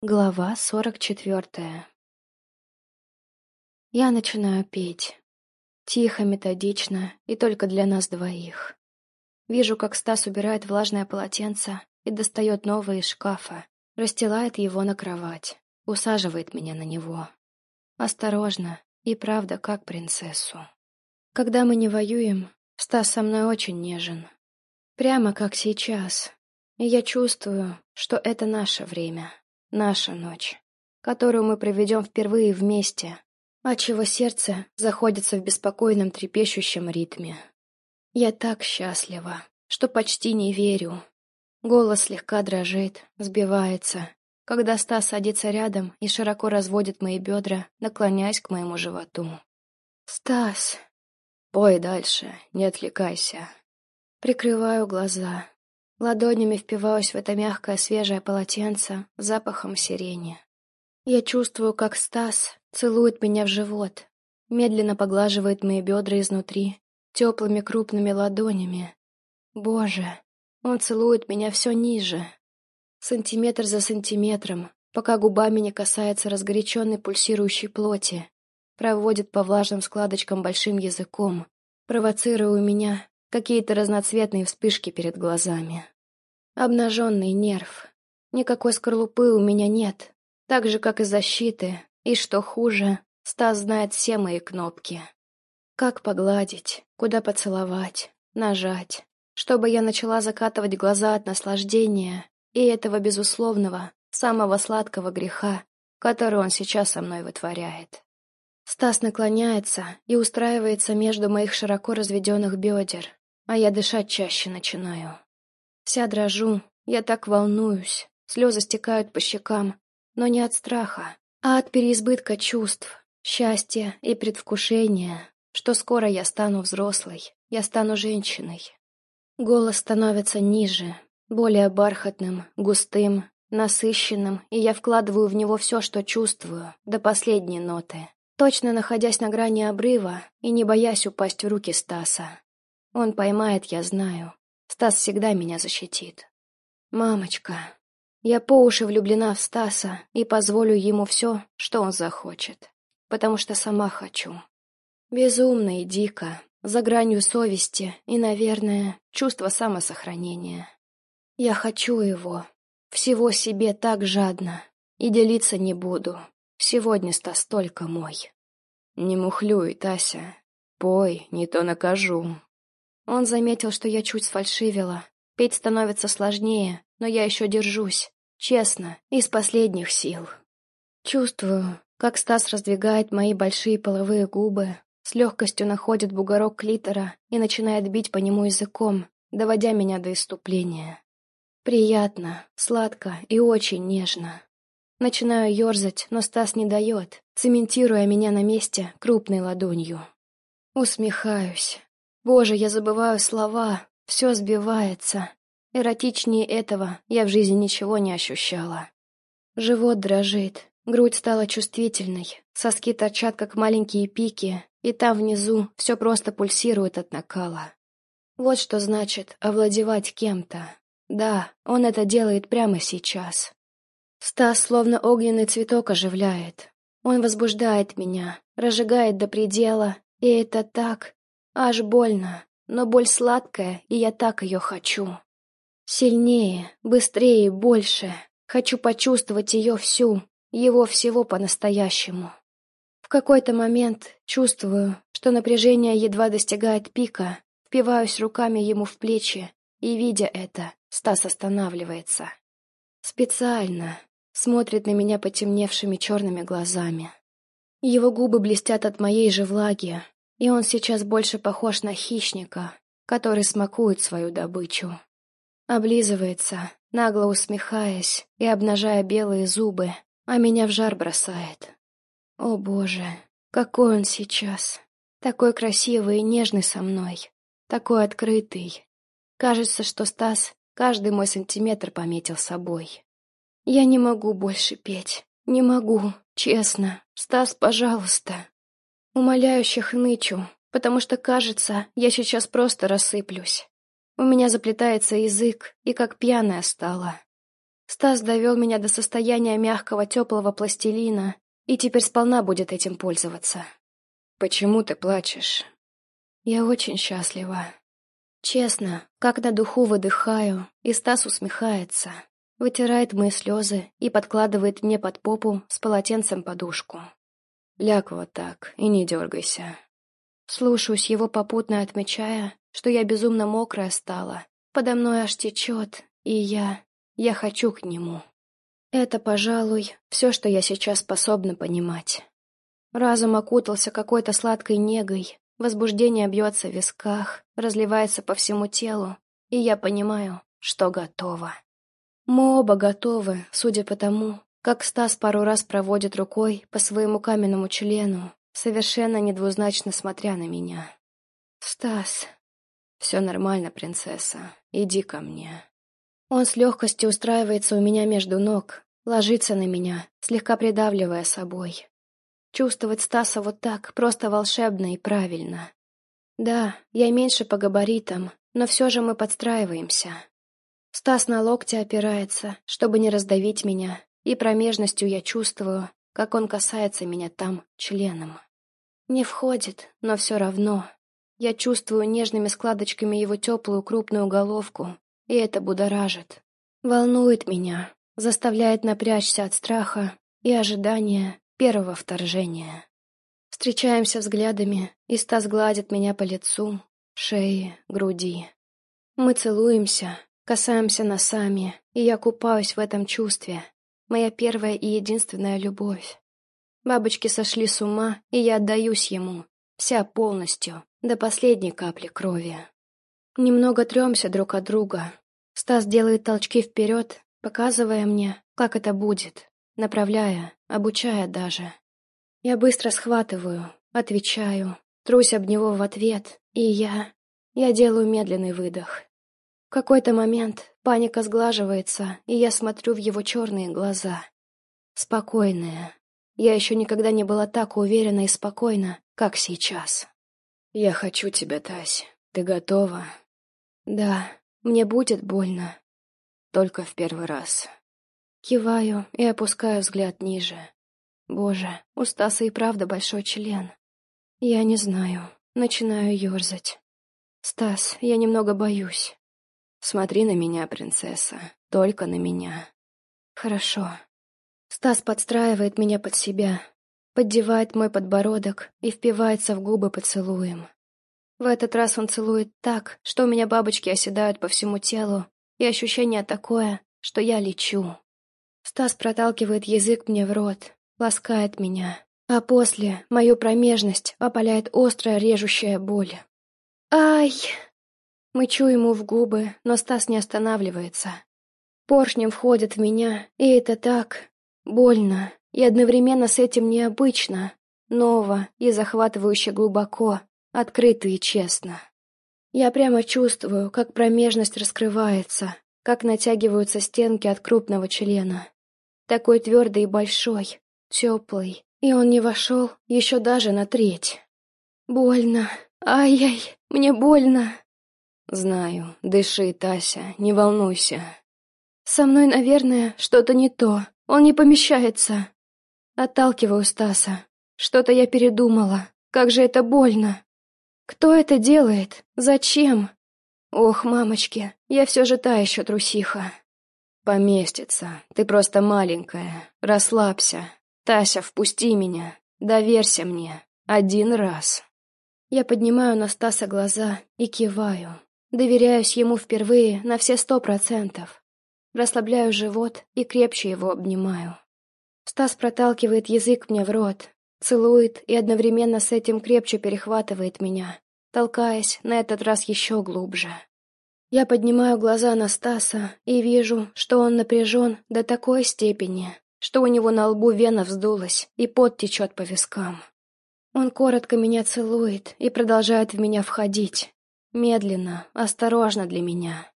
Глава сорок четвертая Я начинаю петь. Тихо, методично и только для нас двоих. Вижу, как Стас убирает влажное полотенце и достает новое из шкафа, расстилает его на кровать, усаживает меня на него. Осторожно и правда, как принцессу. Когда мы не воюем, Стас со мной очень нежен. Прямо как сейчас. И я чувствую, что это наше время. Наша ночь, которую мы проведем впервые вместе, отчего сердце заходится в беспокойном трепещущем ритме. Я так счастлива, что почти не верю. Голос слегка дрожит, сбивается, когда Стас садится рядом и широко разводит мои бедра, наклоняясь к моему животу. «Стас!» «Пой дальше, не отвлекайся». Прикрываю глаза, Ладонями впиваюсь в это мягкое свежее полотенце запахом сирени. Я чувствую, как Стас целует меня в живот, медленно поглаживает мои бедра изнутри, теплыми крупными ладонями. Боже, он целует меня все ниже, сантиметр за сантиметром, пока губами не касается разгоряченной пульсирующей плоти, проводит по влажным складочкам большим языком, провоцируя у меня какие-то разноцветные вспышки перед глазами. Обнаженный нерв. Никакой скорлупы у меня нет, так же, как и защиты, и, что хуже, Стас знает все мои кнопки. Как погладить, куда поцеловать, нажать, чтобы я начала закатывать глаза от наслаждения и этого безусловного, самого сладкого греха, который он сейчас со мной вытворяет. Стас наклоняется и устраивается между моих широко разведенных бедер, а я дышать чаще начинаю. Вся дрожу, я так волнуюсь, слезы стекают по щекам, но не от страха, а от переизбытка чувств, счастья и предвкушения, что скоро я стану взрослой, я стану женщиной. Голос становится ниже, более бархатным, густым, насыщенным, и я вкладываю в него все, что чувствую, до последней ноты, точно находясь на грани обрыва и не боясь упасть в руки Стаса. Он поймает, я знаю. Стас всегда меня защитит. Мамочка, я по уши влюблена в Стаса и позволю ему все, что он захочет, потому что сама хочу. Безумно и дико, за гранью совести и, наверное, чувство самосохранения. Я хочу его, всего себе так жадно, и делиться не буду. Сегодня Стас только мой. Не мухлюй, Тася. Пой, не то накажу. Он заметил, что я чуть сфальшивила. Петь становится сложнее, но я еще держусь. Честно, из последних сил. Чувствую, как Стас раздвигает мои большие половые губы, с легкостью находит бугорок клитора и начинает бить по нему языком, доводя меня до иступления. Приятно, сладко и очень нежно. Начинаю ерзать, но Стас не дает, цементируя меня на месте крупной ладонью. Усмехаюсь. Боже, я забываю слова, все сбивается. Эротичнее этого я в жизни ничего не ощущала. Живот дрожит, грудь стала чувствительной, соски торчат, как маленькие пики, и там внизу все просто пульсирует от накала. Вот что значит овладевать кем-то. Да, он это делает прямо сейчас. Стас словно огненный цветок оживляет. Он возбуждает меня, разжигает до предела, и это так, Аж больно, но боль сладкая, и я так ее хочу. Сильнее, быстрее больше. Хочу почувствовать ее всю, его всего по-настоящему. В какой-то момент чувствую, что напряжение едва достигает пика, впиваюсь руками ему в плечи, и, видя это, Стас останавливается. Специально смотрит на меня потемневшими черными глазами. Его губы блестят от моей же влаги, и он сейчас больше похож на хищника, который смакует свою добычу. Облизывается, нагло усмехаясь и обнажая белые зубы, а меня в жар бросает. О боже, какой он сейчас! Такой красивый и нежный со мной, такой открытый. Кажется, что Стас каждый мой сантиметр пометил собой. Я не могу больше петь, не могу, честно. Стас, пожалуйста. Умоляюще хнычу, потому что, кажется, я сейчас просто рассыплюсь. У меня заплетается язык, и как пьяная стала. Стас довел меня до состояния мягкого теплого пластилина и теперь сполна будет этим пользоваться. Почему ты плачешь? Я очень счастлива. Честно, как на духу выдыхаю, и Стас усмехается, вытирает мои слезы и подкладывает мне под попу с полотенцем подушку. Ляг вот так и не дергайся. Слушаюсь его попутно отмечая, что я безумно мокрая стала, подо мной аж течет, и я... я хочу к нему. Это, пожалуй, все, что я сейчас способна понимать. Разум окутался какой-то сладкой негой, возбуждение бьется в висках, разливается по всему телу, и я понимаю, что готова. Мы оба готовы, судя по тому, как Стас пару раз проводит рукой по своему каменному члену, совершенно недвузначно смотря на меня. «Стас...» «Все нормально, принцесса. Иди ко мне». Он с легкостью устраивается у меня между ног, ложится на меня, слегка придавливая собой. Чувствовать Стаса вот так просто волшебно и правильно. Да, я меньше по габаритам, но все же мы подстраиваемся. Стас на локте опирается, чтобы не раздавить меня, и промежностью я чувствую, как он касается меня там членом. Не входит, но все равно. Я чувствую нежными складочками его теплую крупную головку, и это будоражит. Волнует меня, заставляет напрячься от страха и ожидания первого вторжения. Встречаемся взглядами, и Стас гладит меня по лицу, шее, груди. Мы целуемся, касаемся носами, и я купаюсь в этом чувстве. Моя первая и единственная любовь. Бабочки сошли с ума, и я отдаюсь ему, вся полностью, до последней капли крови. Немного тремся друг от друга. Стас делает толчки вперед, показывая мне, как это будет, направляя, обучая даже. Я быстро схватываю, отвечаю, трусь об него в ответ, и я... Я делаю медленный выдох. В какой-то момент паника сглаживается, и я смотрю в его черные глаза. Спокойные. Я еще никогда не была так уверена и спокойна, как сейчас. «Я хочу тебя, Тась. Ты готова?» «Да, мне будет больно. Только в первый раз». Киваю и опускаю взгляд ниже. Боже, у Стаса и правда большой член. Я не знаю. Начинаю ерзать. Стас, я немного боюсь. Смотри на меня, принцесса. Только на меня. Хорошо. Стас подстраивает меня под себя, поддевает мой подбородок и впивается в губы поцелуем. В этот раз он целует так, что у меня бабочки оседают по всему телу, и ощущение такое, что я лечу. Стас проталкивает язык мне в рот, ласкает меня, а после мою промежность опаляет острая режущая боль. «Ай!» Мычу ему в губы, но Стас не останавливается. Поршнем входит в меня, и это так больно, и одновременно с этим необычно, ново и захватывающе глубоко, открыто и честно. Я прямо чувствую, как промежность раскрывается, как натягиваются стенки от крупного члена. Такой твердый и большой, теплый, и он не вошел еще даже на треть. Больно. Ай-яй, мне больно. Знаю, дыши, Тася, не волнуйся. Со мной, наверное, что-то не то. Он не помещается. Отталкиваю Стаса. Что-то я передумала. Как же это больно. Кто это делает? Зачем? Ох, мамочки, я все же та еще трусиха. Поместится. Ты просто маленькая. Расслабься. Тася, впусти меня. Доверься мне. Один раз. Я поднимаю на Стаса глаза и киваю. Доверяюсь ему впервые на все сто процентов. Расслабляю живот и крепче его обнимаю. Стас проталкивает язык мне в рот, Целует и одновременно с этим крепче перехватывает меня, толкаясь на этот раз еще глубже. Я поднимаю глаза на Стаса и вижу, что он напряжен до такой степени, что у него на лбу вена вздулась и пот течет по вискам. Он коротко меня целует и продолжает в меня входить. Медленно, осторожно для меня.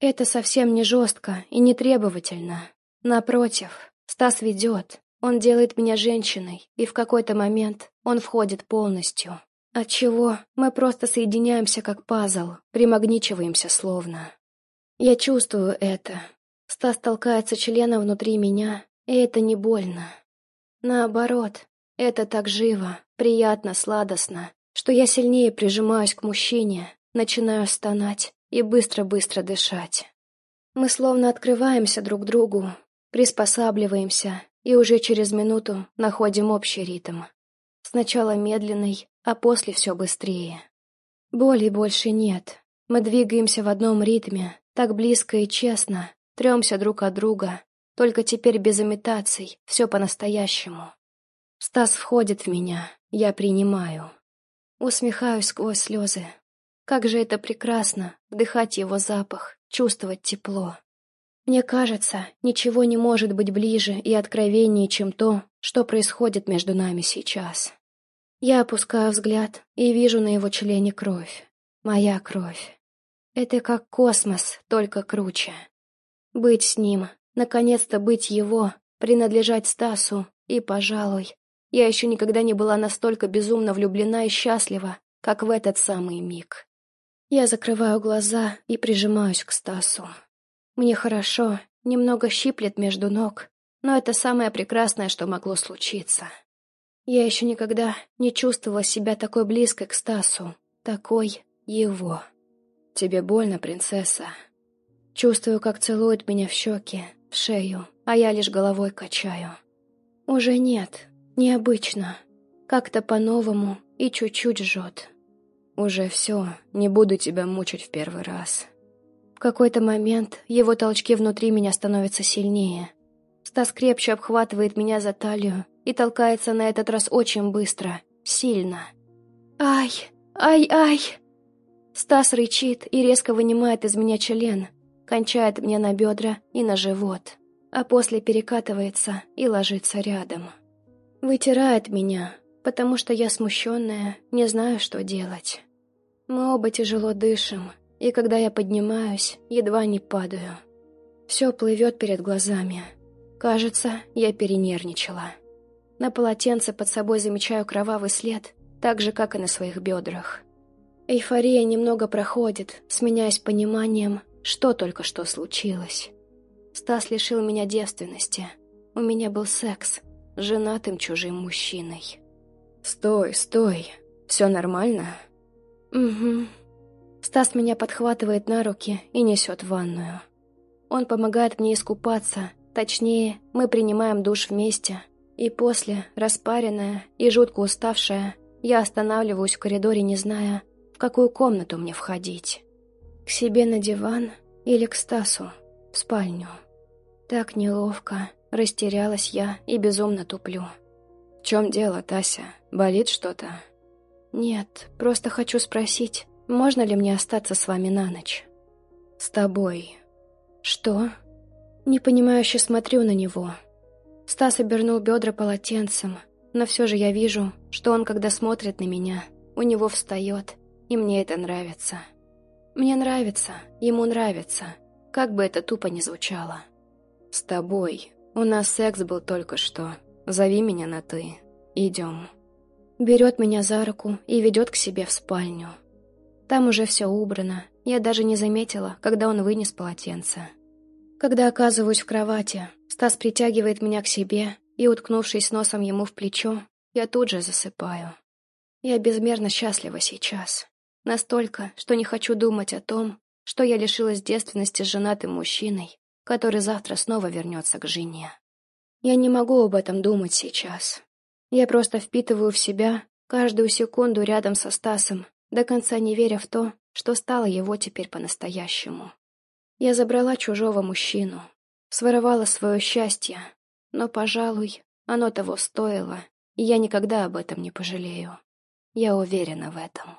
Это совсем не жестко и не требовательно. Напротив, Стас ведет, он делает меня женщиной, и в какой-то момент он входит полностью. Отчего мы просто соединяемся как пазл, примагничиваемся словно. Я чувствую это. Стас толкается членом внутри меня, и это не больно. Наоборот, это так живо, приятно, сладостно, что я сильнее прижимаюсь к мужчине, начинаю стонать и быстро-быстро дышать. Мы словно открываемся друг другу, приспосабливаемся и уже через минуту находим общий ритм. Сначала медленный, а после все быстрее. Боли больше нет. Мы двигаемся в одном ритме, так близко и честно, тремся друг от друга, только теперь без имитаций, все по-настоящему. Стас входит в меня, я принимаю. Усмехаюсь сквозь слезы. Как же это прекрасно, вдыхать его запах, чувствовать тепло. Мне кажется, ничего не может быть ближе и откровеннее, чем то, что происходит между нами сейчас. Я опускаю взгляд и вижу на его члене кровь. Моя кровь. Это как космос, только круче. Быть с ним, наконец-то быть его, принадлежать Стасу, и, пожалуй, я еще никогда не была настолько безумно влюблена и счастлива, как в этот самый миг. Я закрываю глаза и прижимаюсь к Стасу. Мне хорошо, немного щиплет между ног, но это самое прекрасное, что могло случиться. Я еще никогда не чувствовала себя такой близкой к Стасу, такой его. «Тебе больно, принцесса?» Чувствую, как целует меня в щеки, в шею, а я лишь головой качаю. Уже нет, необычно. Как-то по-новому и чуть-чуть жжет. Уже все, не буду тебя мучить в первый раз. В какой-то момент его толчки внутри меня становятся сильнее. Стас крепче обхватывает меня за талию и толкается на этот раз очень быстро, сильно. «Ай! Ай-ай!» Стас рычит и резко вынимает из меня член, кончает мне на бедра и на живот, а после перекатывается и ложится рядом. Вытирает меня, потому что я смущенная, не знаю, что делать. Мы оба тяжело дышим, и когда я поднимаюсь, едва не падаю. Все плывет перед глазами. Кажется, я перенервничала. На полотенце под собой замечаю кровавый след, так же, как и на своих бедрах. Эйфория немного проходит, сменяясь пониманием, что только что случилось. Стас лишил меня девственности. У меня был секс с женатым чужим мужчиной. «Стой, стой. Все нормально?» «Угу». Стас меня подхватывает на руки и несет в ванную. Он помогает мне искупаться, точнее, мы принимаем душ вместе, и после, распаренная и жутко уставшая, я останавливаюсь в коридоре, не зная, в какую комнату мне входить. К себе на диван или к Стасу, в спальню. Так неловко, растерялась я и безумно туплю. «В чем дело, Тася? Болит что-то?» «Нет, просто хочу спросить, можно ли мне остаться с вами на ночь?» «С тобой». «Что?» Непонимающе смотрю на него. Стас обернул бедра полотенцем, но все же я вижу, что он, когда смотрит на меня, у него встает, и мне это нравится. Мне нравится, ему нравится, как бы это тупо ни звучало. «С тобой. У нас секс был только что. Зови меня на «ты». Идем». Берет меня за руку и ведет к себе в спальню. Там уже все убрано, я даже не заметила, когда он вынес полотенце. Когда оказываюсь в кровати, Стас притягивает меня к себе, и, уткнувшись носом ему в плечо, я тут же засыпаю. Я безмерно счастлива сейчас. Настолько, что не хочу думать о том, что я лишилась девственности с женатым мужчиной, который завтра снова вернется к жене. Я не могу об этом думать сейчас. Я просто впитываю в себя каждую секунду рядом со Стасом, до конца не веря в то, что стало его теперь по-настоящему. Я забрала чужого мужчину, своровала свое счастье, но, пожалуй, оно того стоило, и я никогда об этом не пожалею. Я уверена в этом.